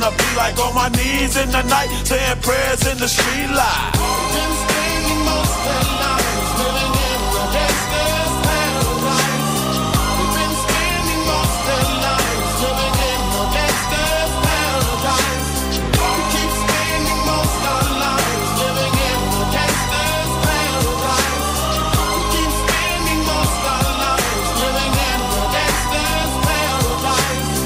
wanna be like on my knees in the night, saying prayers in the street light. Been spending most of living in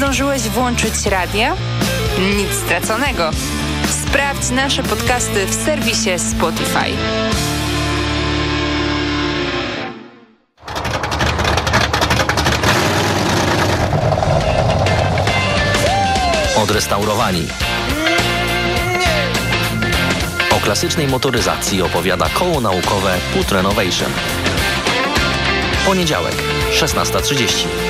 zdążyłeś włączyć radia? Nic straconego. Sprawdź nasze podcasty w serwisie Spotify. Odrestaurowani. O klasycznej motoryzacji opowiada koło naukowe Put Renovation. Poniedziałek, 16.30.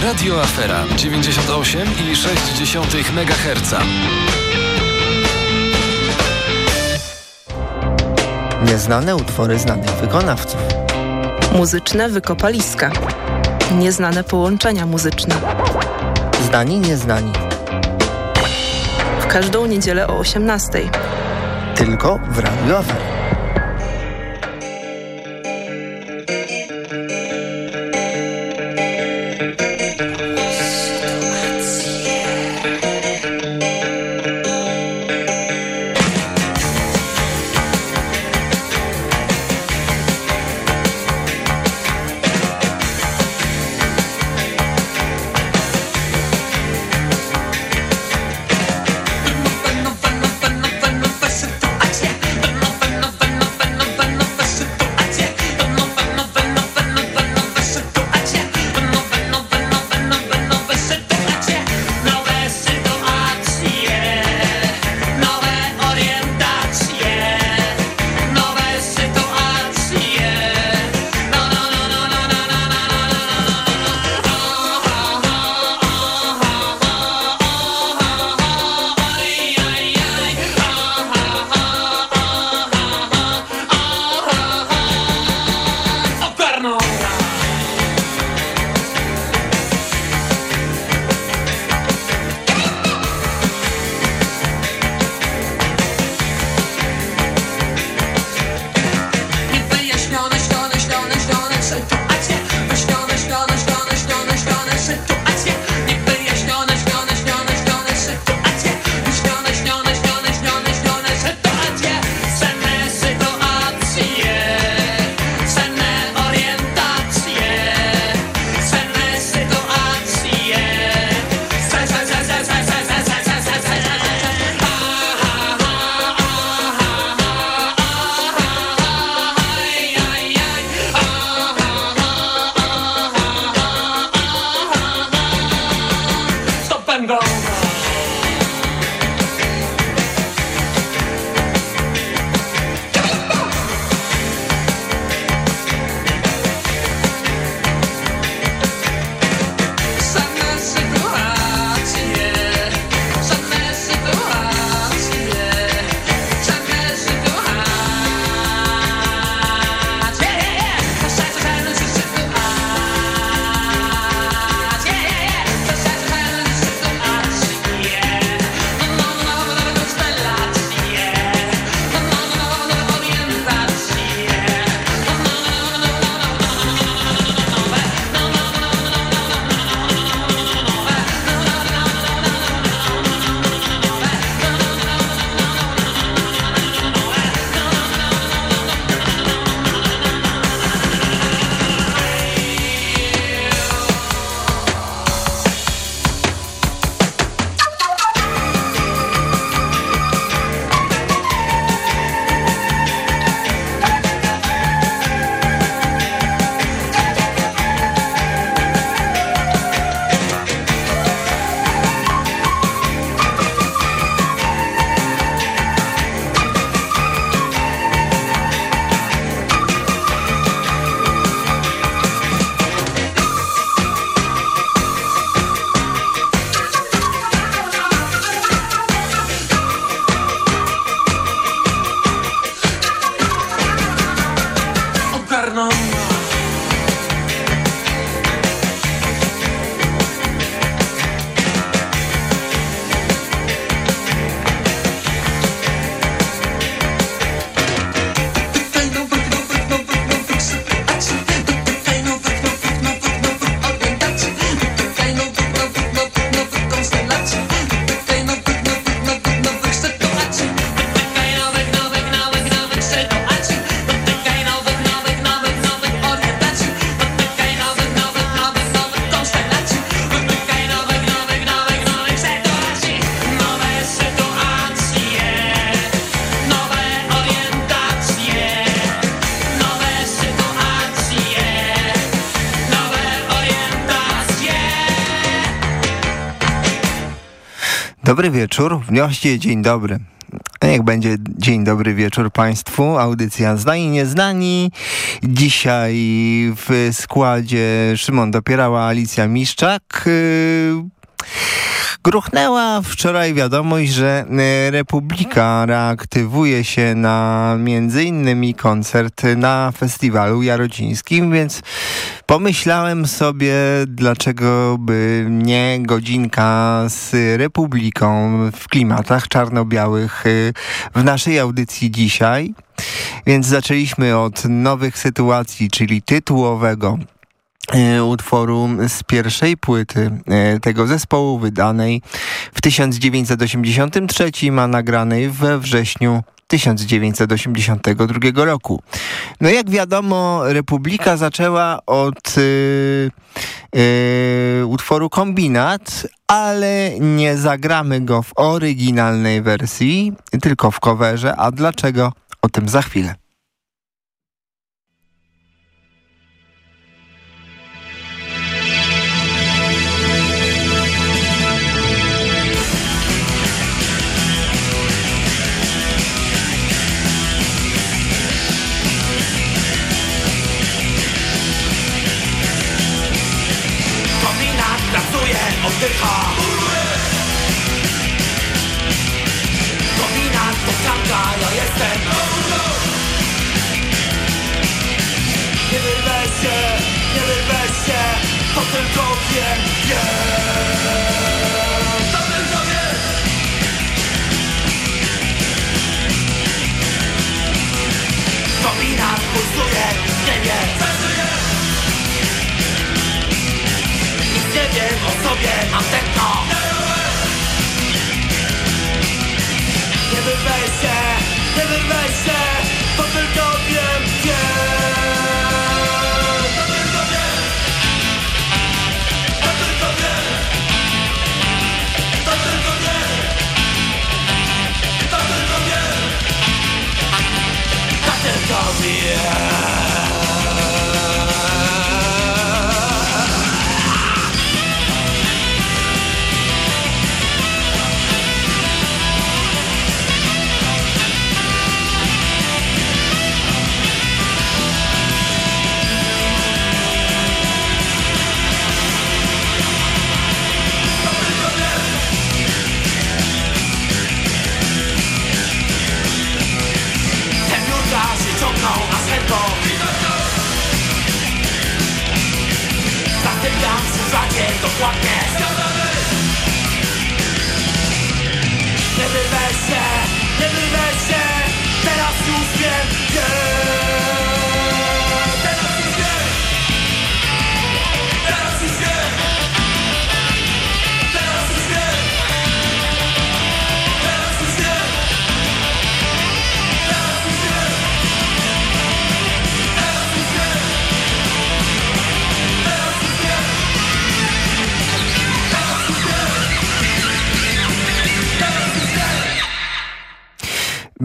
Radio Afera 98,6 MHz. Nieznane utwory znanych wykonawców. Muzyczne wykopaliska. Nieznane połączenia muzyczne. Znani, nieznani. W każdą niedzielę o 18. Tylko w Radio Afera. Dobry wieczór, wnoście dzień dobry. Niech będzie dzień dobry wieczór Państwu. Audycja Znani Nieznani. Dzisiaj w składzie Szymon Dopierała, Alicja Miszczak. Yy, Gruchnęła wczoraj wiadomość, że e, Republika reaktywuje się na między innymi koncert na festiwalu jarocińskim, więc pomyślałem sobie, dlaczego by nie godzinka z Republiką w klimatach czarno-białych e, w naszej audycji dzisiaj. Więc zaczęliśmy od nowych sytuacji, czyli tytułowego utworu z pierwszej płyty e, tego zespołu wydanej w 1983, a nagranej we wrześniu 1982 roku. No jak wiadomo, Republika zaczęła od y, y, utworu Kombinat, ale nie zagramy go w oryginalnej wersji, tylko w coverze. A dlaczego? O tym za chwilę.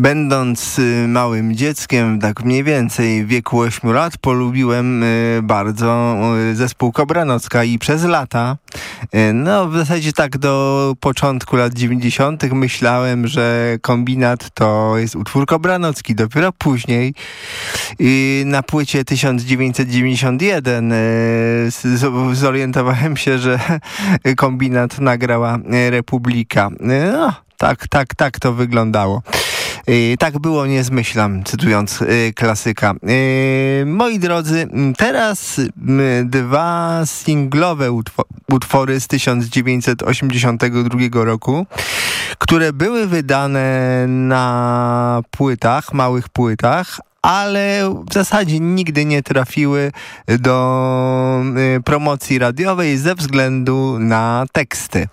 Będąc y, małym dzieckiem, tak mniej więcej w wieku 8 lat, polubiłem y, bardzo y, zespół Kobranocka i przez lata, no w zasadzie tak do początku lat 90. myślałem, że kombinat to jest utwór Kobranocki. Dopiero później na płycie 1991 zorientowałem się, że kombinat nagrała Republika. No, tak, tak, tak to wyglądało. Tak było, nie zmyślam, cytując klasyka. Moi drodzy, teraz dwa singlowe utwory z 1982 roku, które były wydane na płytach, małych płytach, ale w zasadzie nigdy nie trafiły do y, promocji radiowej ze względu na teksty.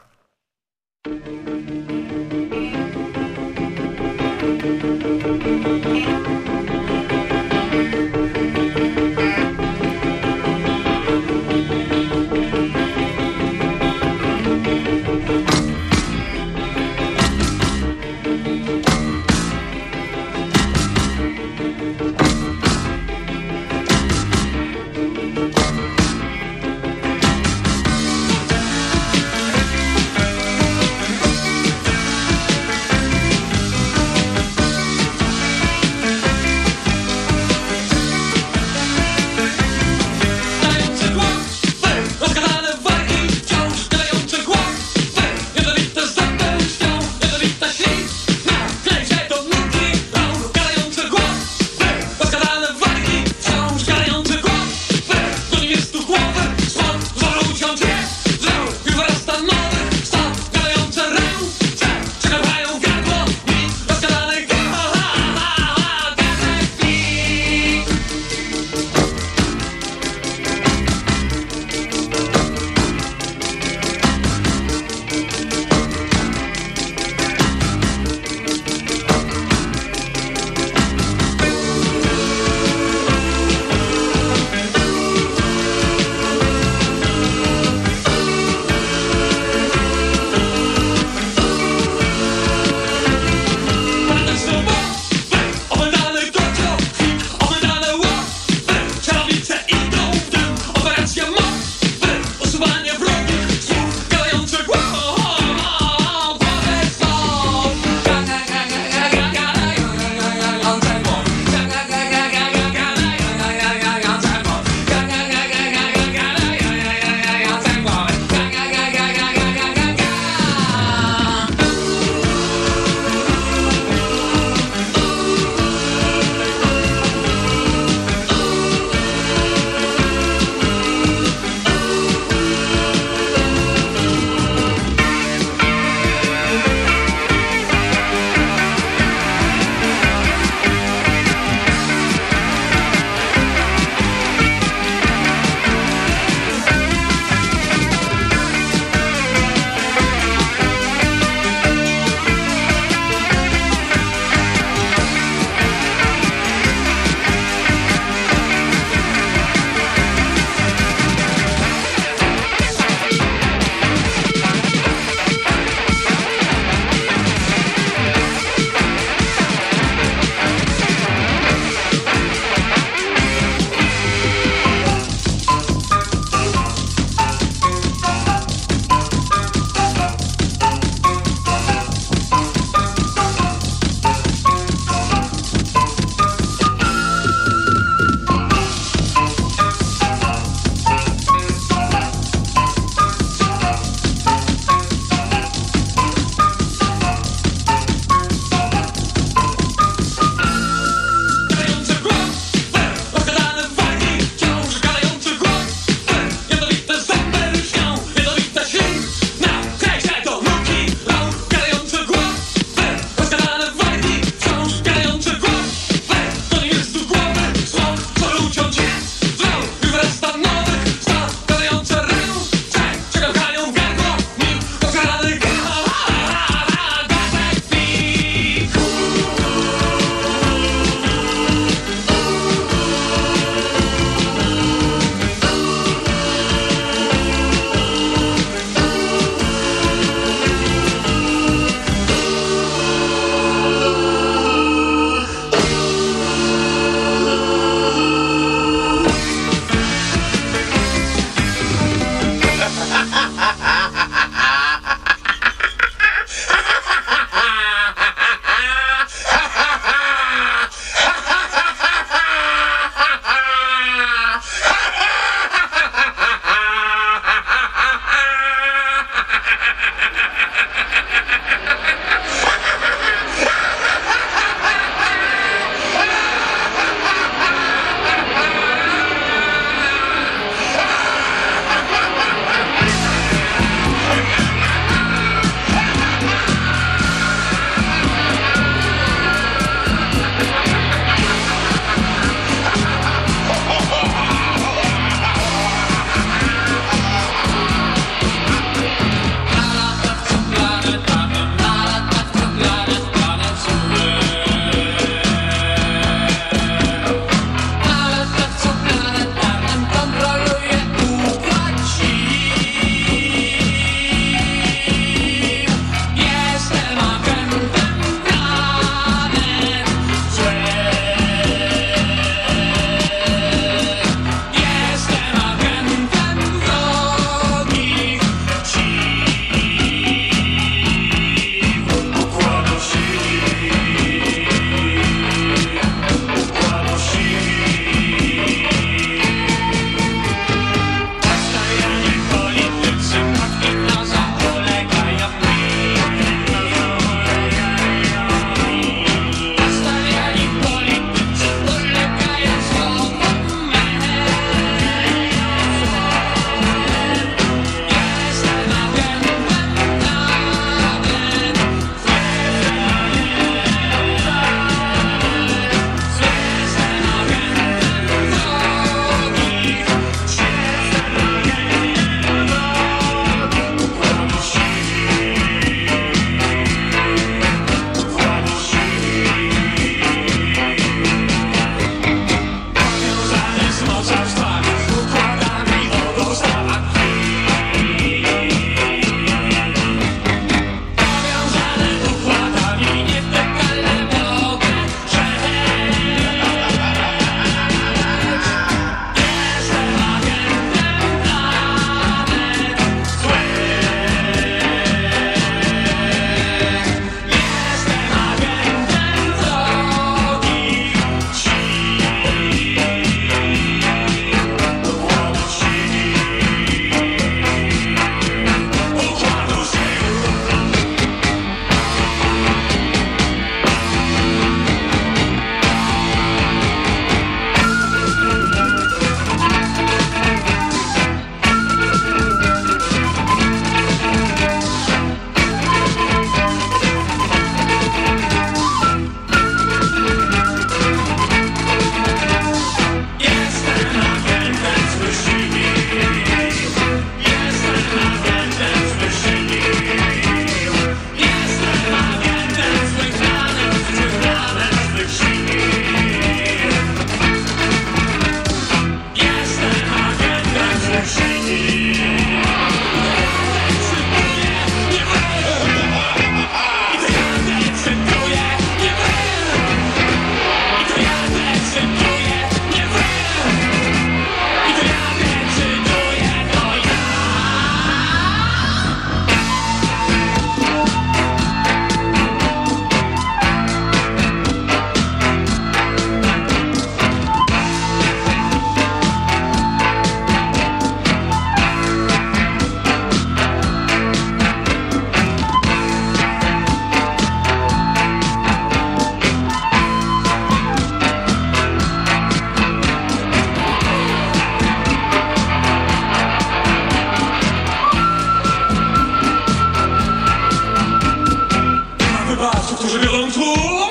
是冰冷土。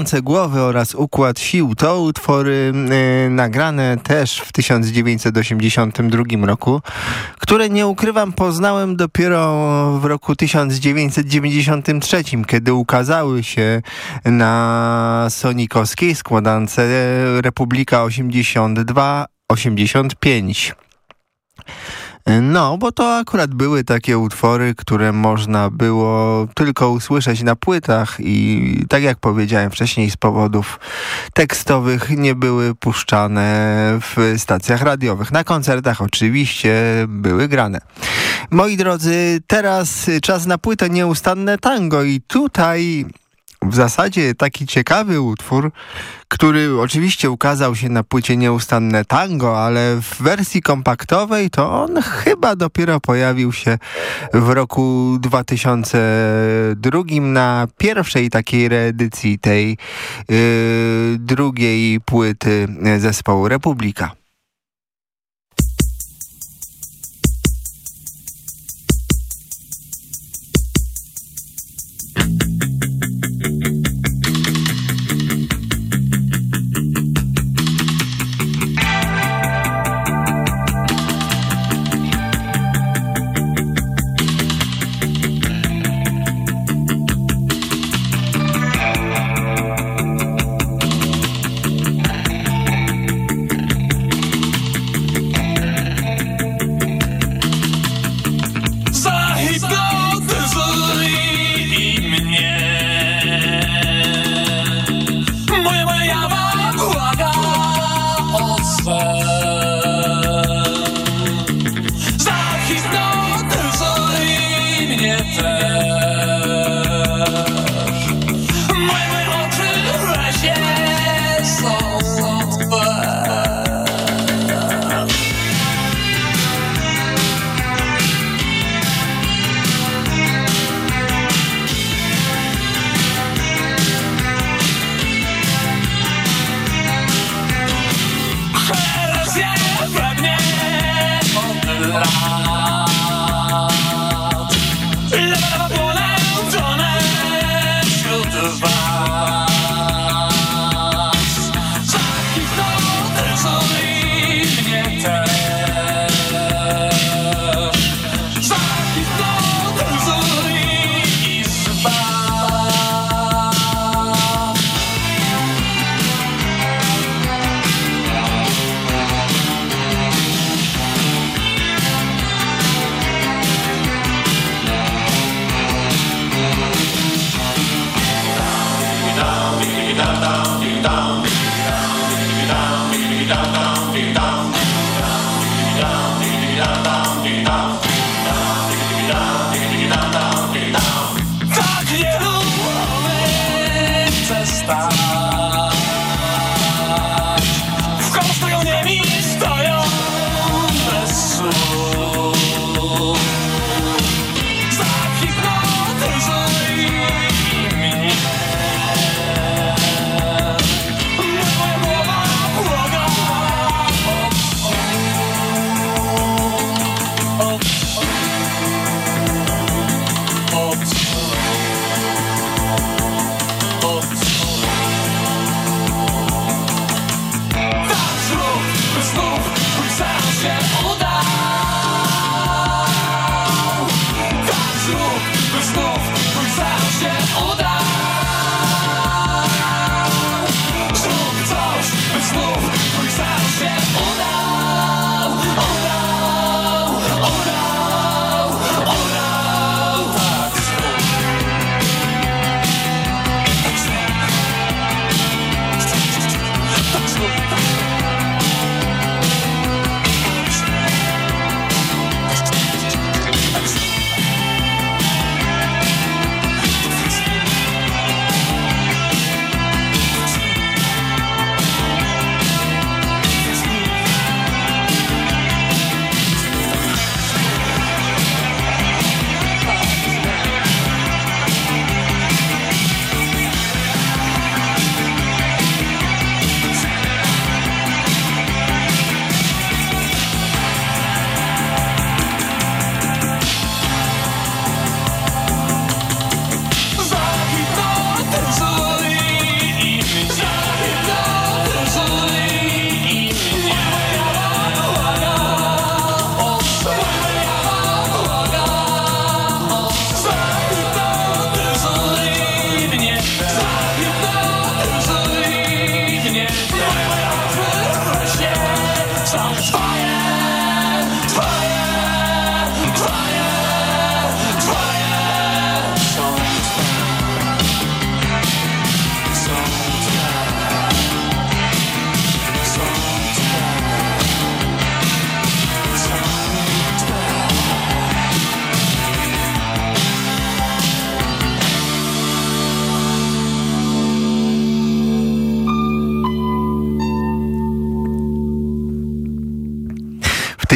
Gadające głowy oraz Układ sił to utwory y, nagrane też w 1982 roku, które nie ukrywam poznałem dopiero w roku 1993, kiedy ukazały się na sonikowskiej składance Republika 82-85. No, bo to akurat były takie utwory, które można było tylko usłyszeć na płytach i tak jak powiedziałem wcześniej z powodów tekstowych nie były puszczane w stacjach radiowych. Na koncertach oczywiście były grane. Moi drodzy, teraz czas na płytę Nieustanne Tango i tutaj w zasadzie taki ciekawy utwór, który oczywiście ukazał się na płycie Nieustanne Tango, ale w wersji kompaktowej to on chyba dopiero pojawił się w roku 2002 na pierwszej takiej reedycji tej yy, drugiej płyty zespołu Republika.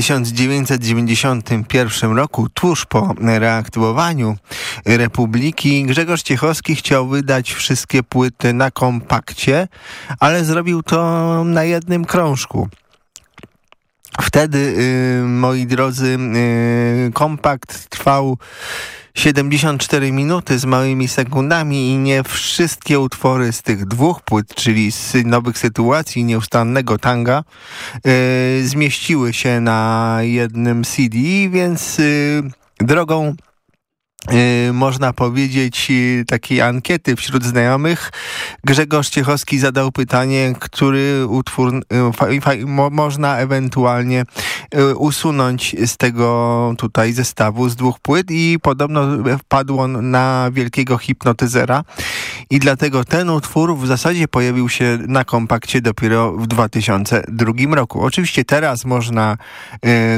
1991 roku, tuż po reaktywowaniu Republiki, Grzegorz Ciechowski chciał wydać wszystkie płyty na kompakcie, ale zrobił to na jednym krążku. Wtedy, y, moi drodzy, y, kompakt trwał 74 minuty z małymi sekundami i nie wszystkie utwory z tych dwóch płyt, czyli z nowych sytuacji nieustannego tanga, y, zmieściły się na jednym CD, więc y, drogą Yy, można powiedzieć, yy, takiej ankiety wśród znajomych. Grzegorz Ciechowski zadał pytanie, który utwór yy, mo można ewentualnie usunąć z tego tutaj zestawu z dwóch płyt i podobno wpadł on na wielkiego hipnotyzera i dlatego ten utwór w zasadzie pojawił się na kompakcie dopiero w 2002 roku. Oczywiście teraz można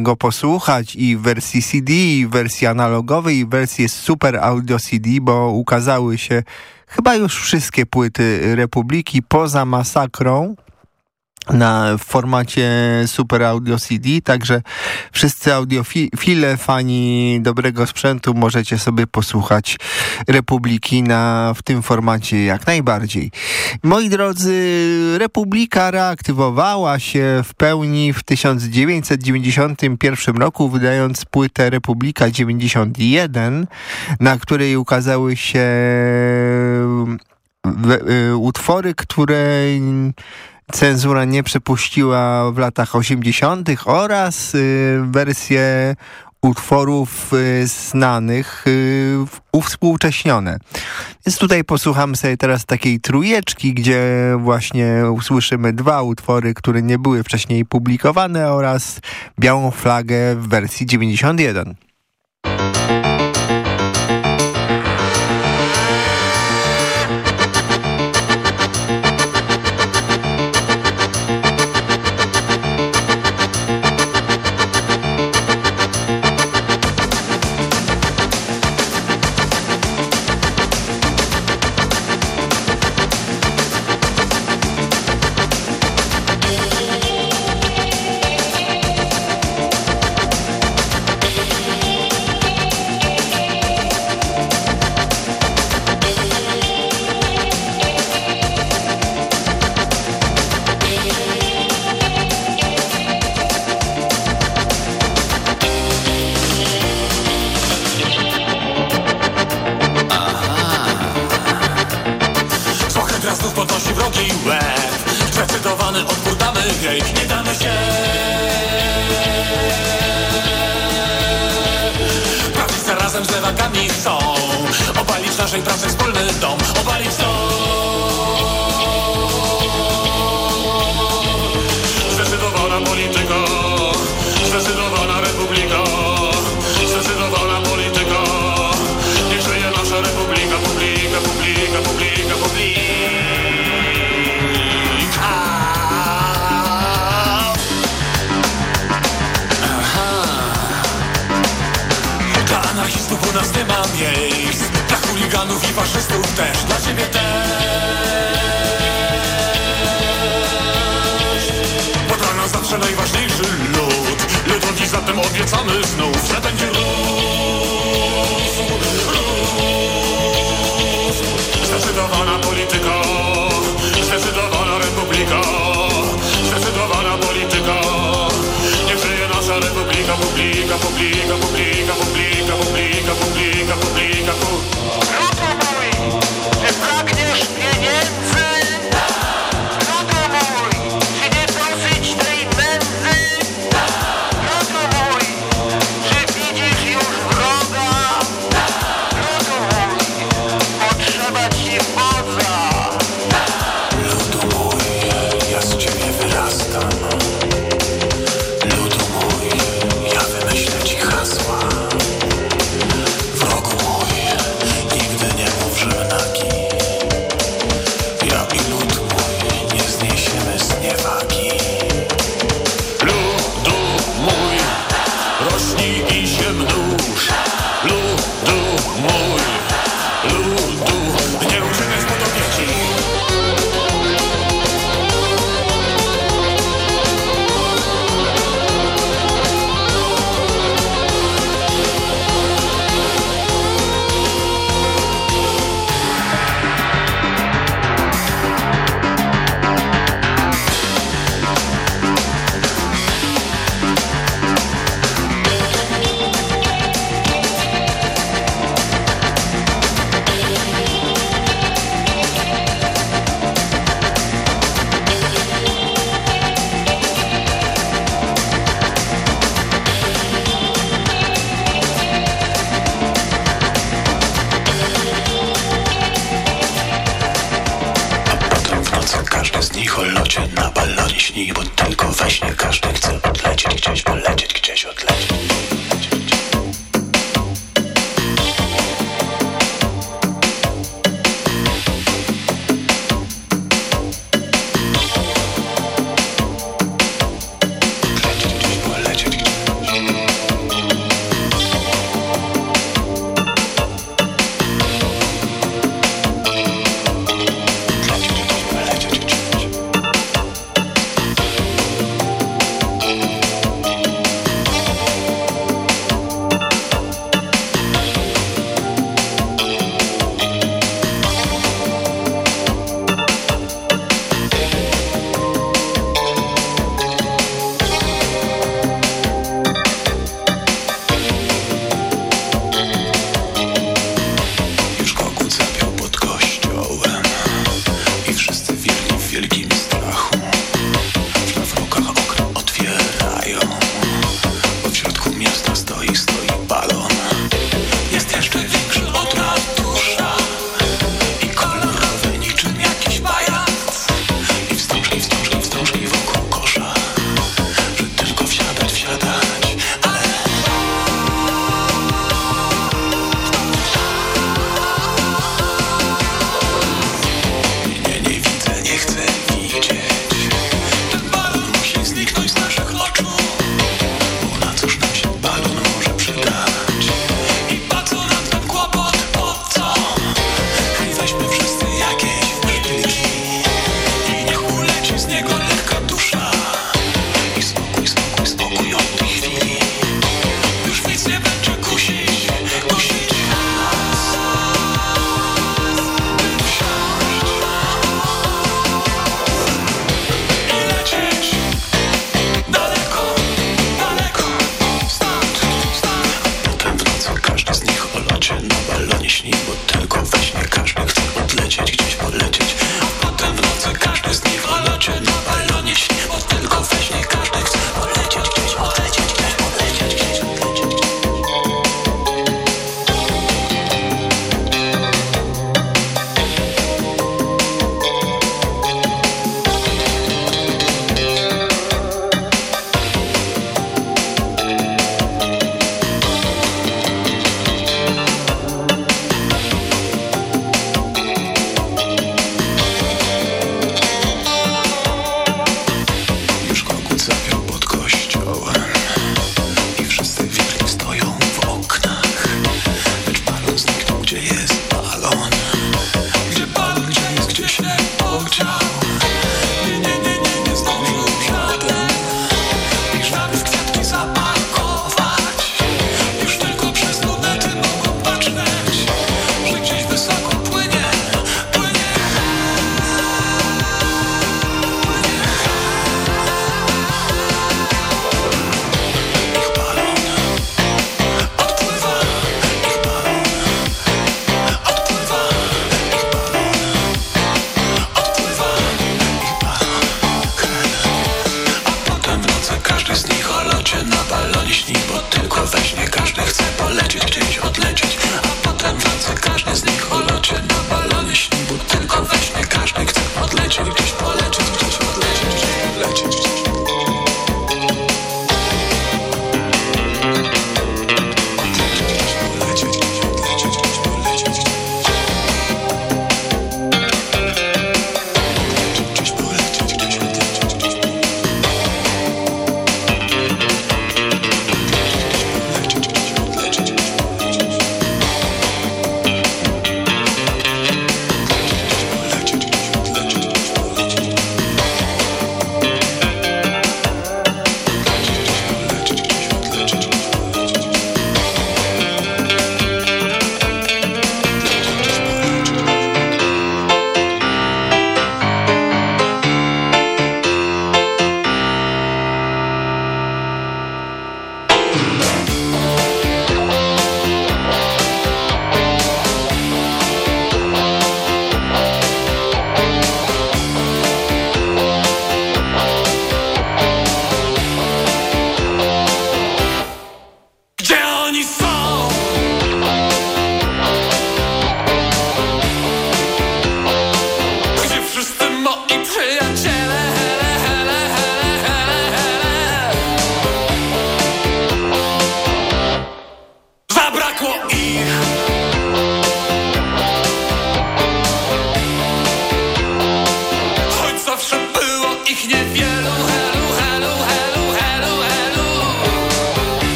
go posłuchać i w wersji CD, i w wersji analogowej, i w wersji super audio CD, bo ukazały się chyba już wszystkie płyty Republiki poza Masakrą na w formacie Super Audio CD, także wszyscy audiofile, fani dobrego sprzętu możecie sobie posłuchać Republiki na, w tym formacie jak najbardziej. Moi drodzy, Republika reaktywowała się w pełni w 1991 roku, wydając płytę Republika 91, na której ukazały się utwory, które cenzura nie przepuściła w latach 80. oraz y, wersje utworów y, znanych y, uwspółcześnione. Więc tutaj posłucham sobie teraz takiej trujeczki, gdzie właśnie usłyszymy dwa utwory, które nie były wcześniej publikowane oraz Białą flagę w wersji 91. naszej pracy wspólny dom. obiecamy znów, że będzie luz. Zdecydowana polityka, zdecydowana republika, zdecydowana polityka. Niech żyje nasza republika, publika, publika, publika, publika, publika, publika, publika. publika.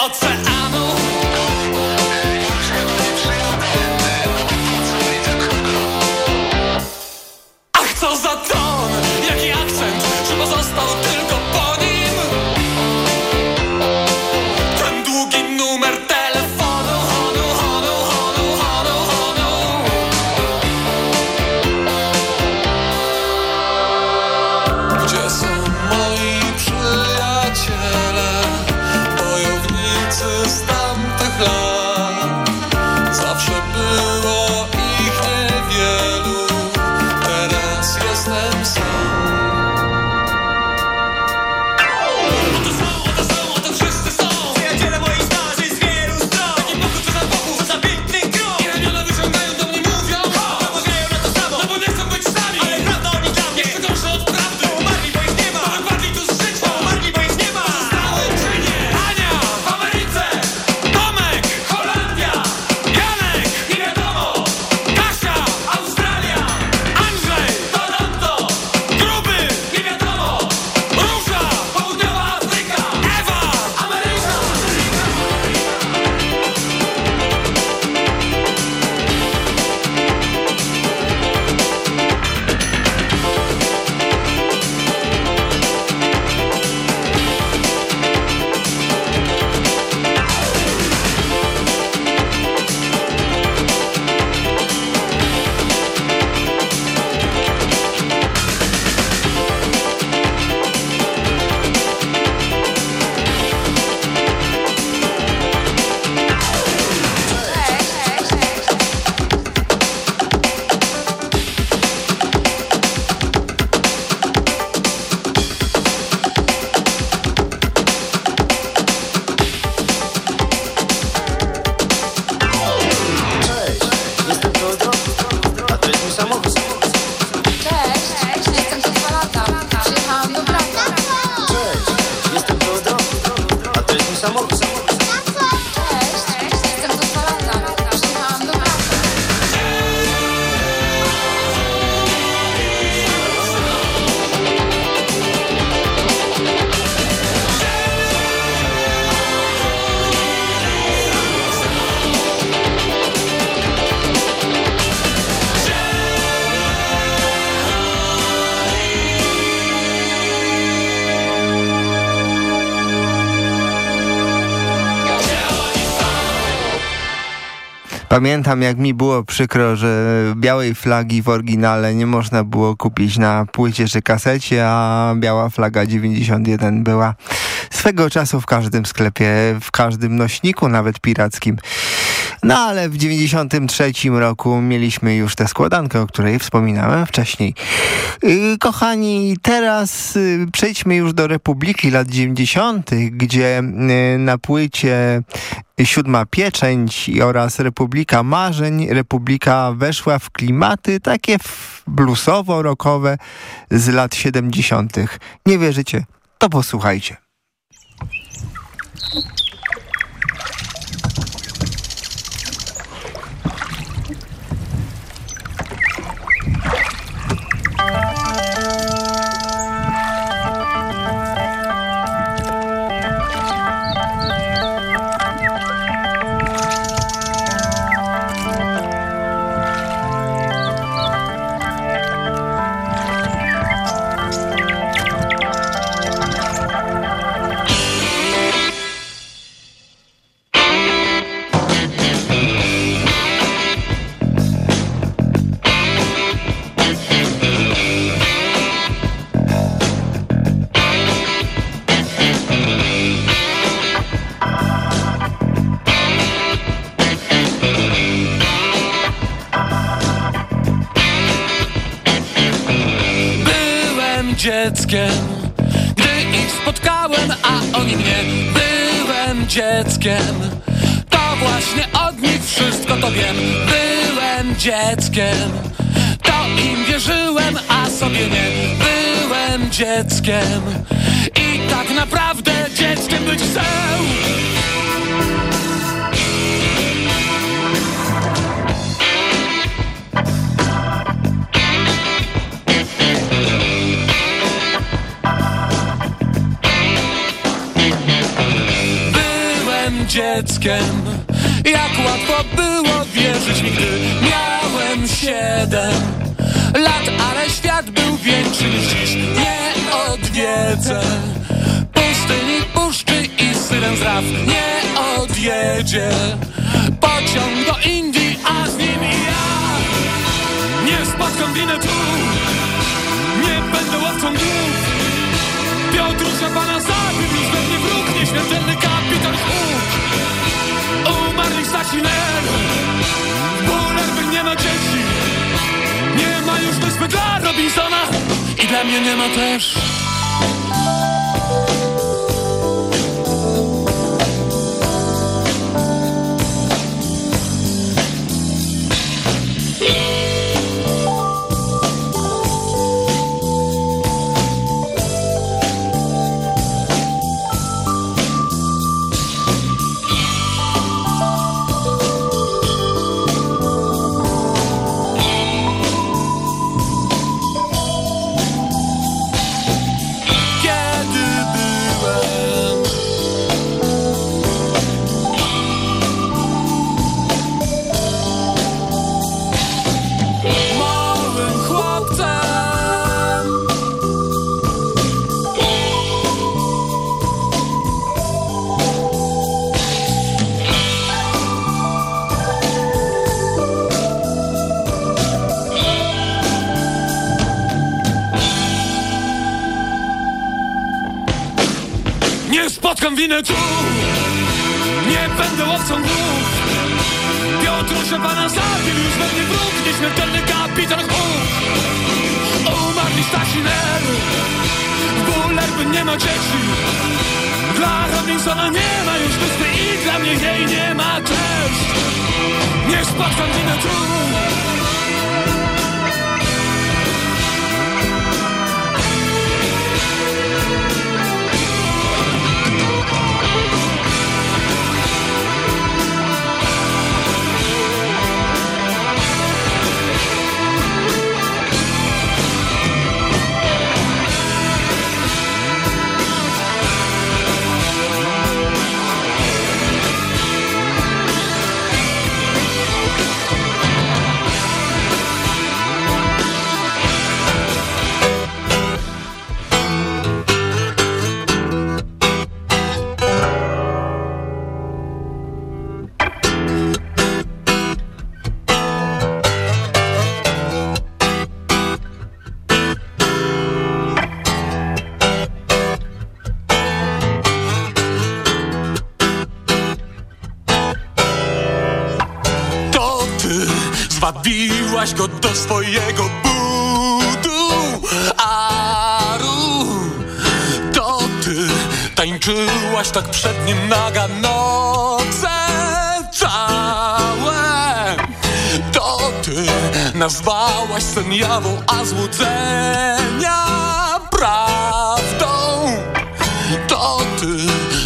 outside. Pamiętam, jak mi było przykro, że białej flagi w oryginale nie można było kupić na płycie czy kasecie, a biała flaga 91 była swego czasu w każdym sklepie, w każdym nośniku, nawet pirackim. No ale w 93 roku mieliśmy już tę składankę, o której wspominałem wcześniej. Y, kochani, teraz y, przejdźmy już do Republiki lat 90., gdzie y, na płycie Siódma Pieczęć oraz Republika Marzeń. Republika weszła w klimaty takie bluesowo-rokowe z lat 70. Nie wierzycie? To posłuchajcie. Dzieckiem. Gdy ich spotkałem, a oni mnie Byłem dzieckiem. To właśnie od nich wszystko to wiem. Byłem dzieckiem. To im wierzyłem, a sobie nie. Byłem dzieckiem. I tak naprawdę dzieckiem być chcę dzieckiem Jak łatwo było wierzyć mi, gdy miałem siedem lat Ale świat był większy niż dziś. Nie odwiedzę pustyni, puszczy i syren zraw Nie odjedzie pociąg do Indii, a z nim i ja. Nie spotkam winę tu. Nie będę łowcą głów Piotrusia pana zabił już we mnie wróg Nieśmiertelny kapitan Umarli Sachiner Bulerby nie ma dzieci. Nie ma już wyspy dla Robinsona. I dla mnie nie ma też winę tu. Nie będę łowcą głów Piotrusia pana zabił już we mnie wróg. Nieśmiertelny kapitan Hook Umarli Stachiner Bullerby nie ma dzieci. Dla Robinsona nie ma już wyspy I dla mnie jej nie ma też. Nie spotkam winę tu nazwałaś sen jawą, a złudzenia prawdą. To ty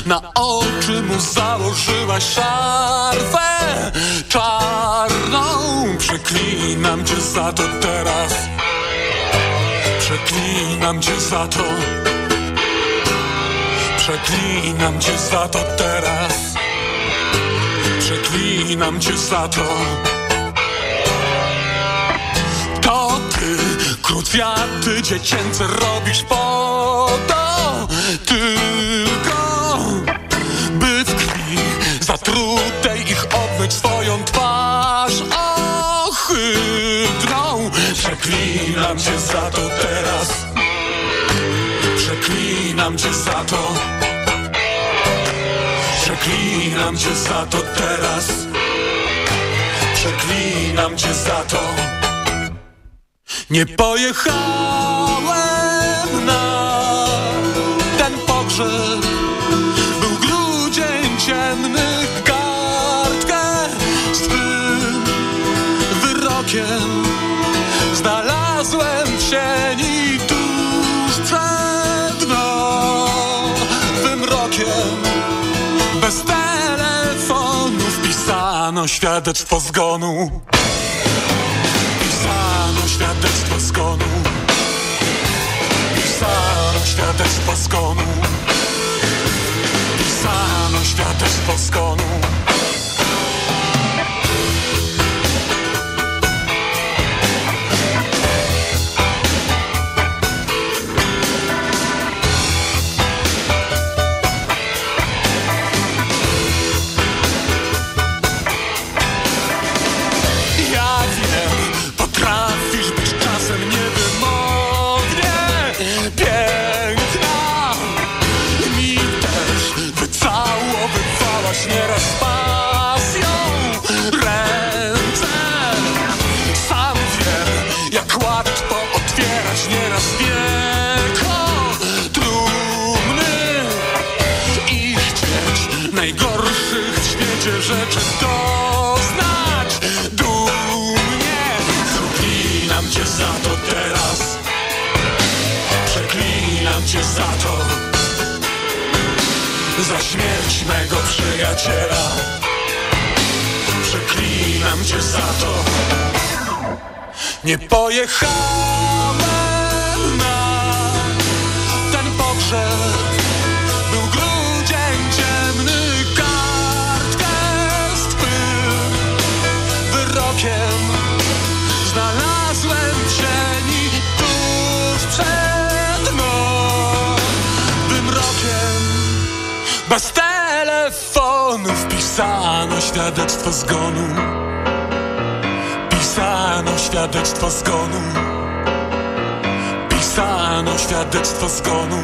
na oczy mu założyłaś szarfę czarną. Przeklinam cię za to teraz. Przeklinam cię za to. Przeklinam cię za to teraz. Przeklinam cię za to ty krucjaty dziecięce robisz po to Tylko by w krwi zatrutej ich obmyć swoją twarz ohydną. Przeklinam cię za to teraz. Przeklinam cię za to. Przeklinam cię za to teraz. Przeklinam cię za to nie pojechałem na ten pogrzeb. Był grudzień ciemny, kartkę z twym wyrokiem. Znalazłem w sieni tuż przed nowym rokiem. Bez telefonu wpisano świadectwo zgonu. Świadectwo zgonu Pisano zgonu przyjaciela. Przeklinam cię za to. Nie pojechałem świadectwo zgonu. Pisano świadectwo zgonu. Pisano świadectwo zgonu.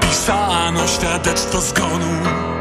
Pisano świadectwo zgonu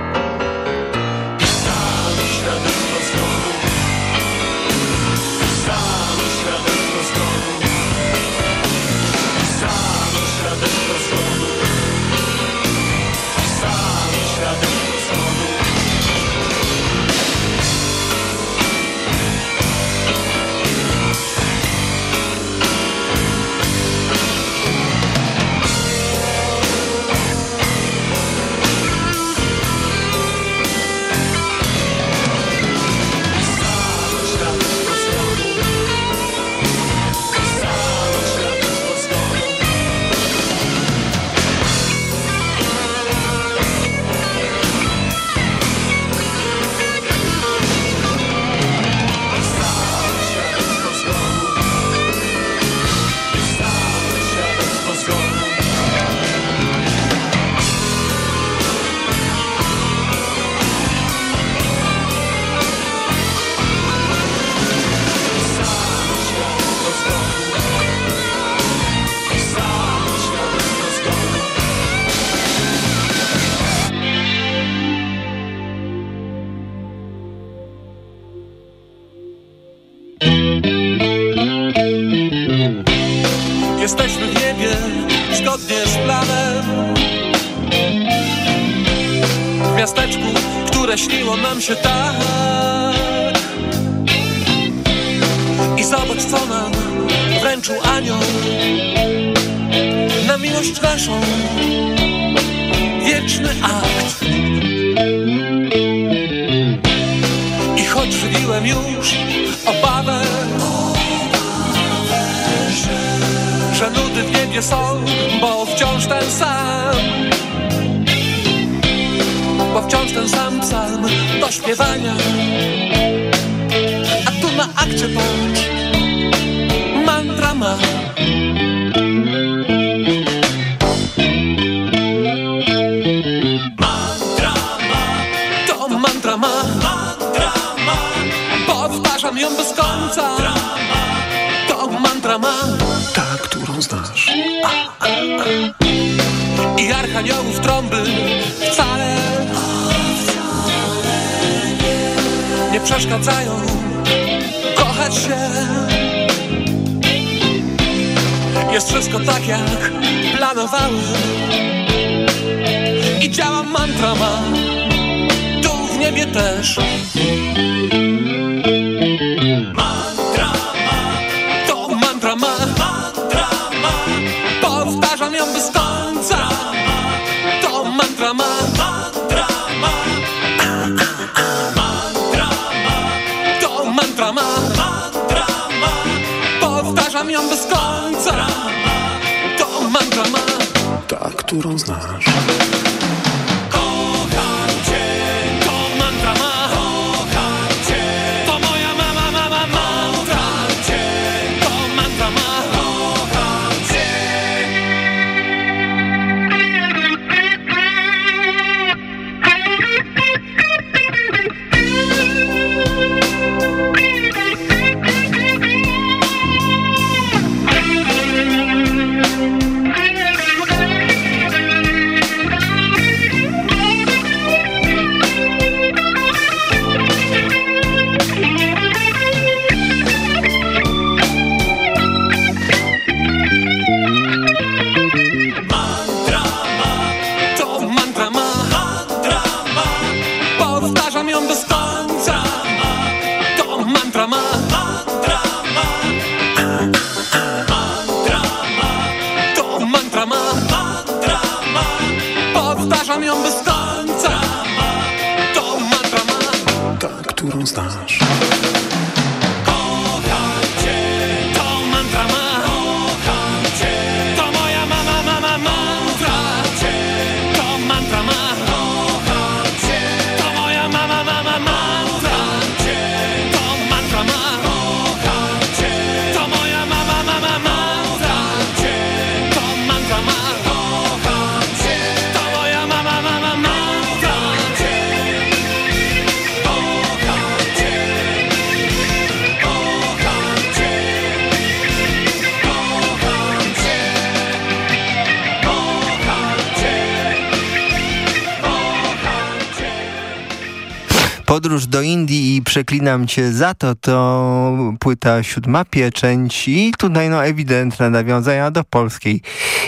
Jesteśmy w niebie zgodnie z planem. W miasteczku, które śniło nam się tak. I zobacz co nam wręczył anioł. Na miłość naszą Wieczny akt. I choć żywiłem już obawę że nudy w niebie są, bo wciąż ten sam. Bo wciąż ten sam psalm do śpiewania. A tu na akcie bądź mantra ma. Mantra ma. To mantra ma. Mantra ma. Powtarzam ją bez końca. To mantra ma. I archaniołów trąby wcale nie przeszkadzają kochać się. Jest wszystko tak jak planowałem i działa mantra ma tu w niebie też. Którą znasz do Indii i Przeklinam Cię za to to płyta siódma pieczęć i tutaj no ewidentne nawiązania do polskiej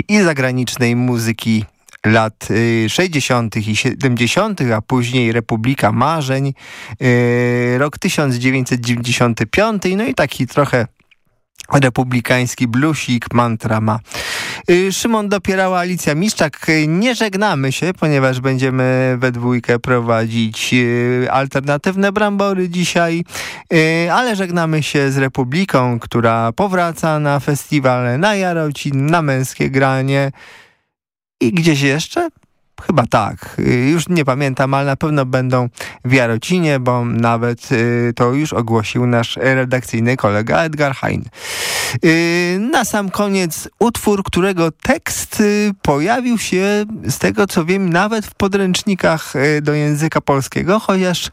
i zagranicznej muzyki lat y, 60. i 70., a później Republika Marzeń, y, rok 1995, no i taki trochę republikański bluesik, mantra ma. Y, Szymon Dopierała, Alicja Miszczak. Y, Nie żegnamy się, ponieważ będziemy we dwójkę prowadzić y, alternatywne brambory dzisiaj, ale żegnamy się z Republiką, która powraca na festiwal na Jarocin, na męskie granie i gdzieś jeszcze? Chyba tak. Y, Już nie pamiętam, ale na pewno będą w Jarocinie, bo nawet y, to już ogłosił nasz redakcyjny kolega Edgar Hein. Y, Na sam koniec utwór, którego tekst pojawił się, z tego co wiem, nawet w podręcznikach do języka polskiego, chociaż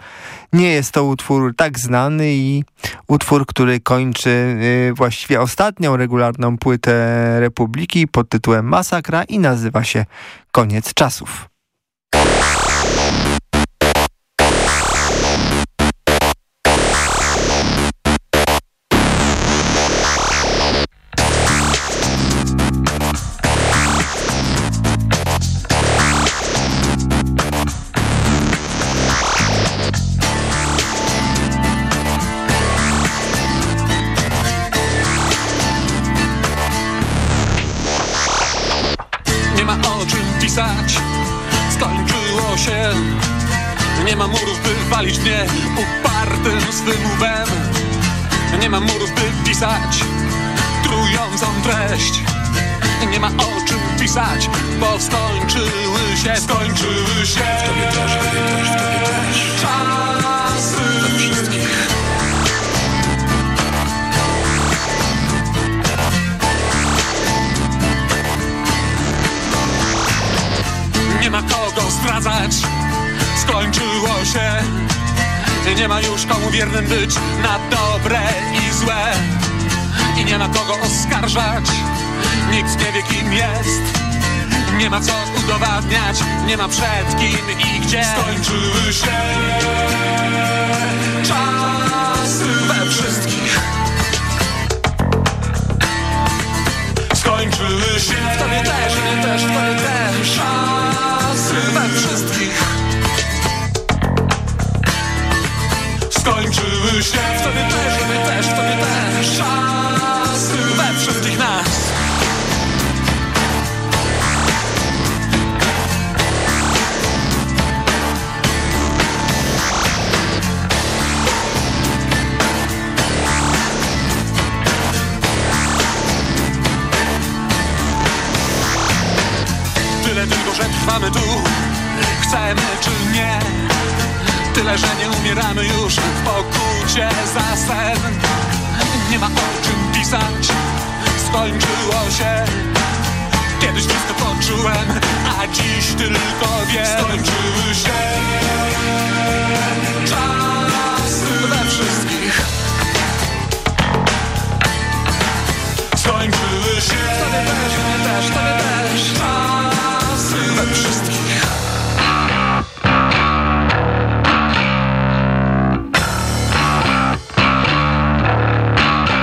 nie jest to utwór tak znany i utwór, który kończy y, właściwie ostatnią regularną płytę Republiki pod tytułem Masakra i nazywa się Koniec czasów. Się, się. W tobie też, w tobie też, w tobie też Czasy wszystkich. Nie ma kogo zdradzać, skończyło się. Nie ma już komu wiernym być na dobre i złe. I nie ma kogo oskarżać, nikt nie wie kim jest. Nie ma co udowadniać, nie ma przed kim i gdzie. Skończyły się czasy we wszystkich. Skończyły się W tobie też, mnie też, w tobie też. Czasy we wszystkich. Skończyły się W tobie też, mnie też, w tobie też. Czasy we wszystkich nas trwamy tu, chcemy czy nie? Tyle, że nie umieramy już w pokucie za sen. Nie ma o czym pisać, skończyło się. Kiedyś wszystko poczułem, a dziś tylko wiem. Skończyły się czasy dla wszystkich. Skończyły się. Tobie też, tobie też, tobie też.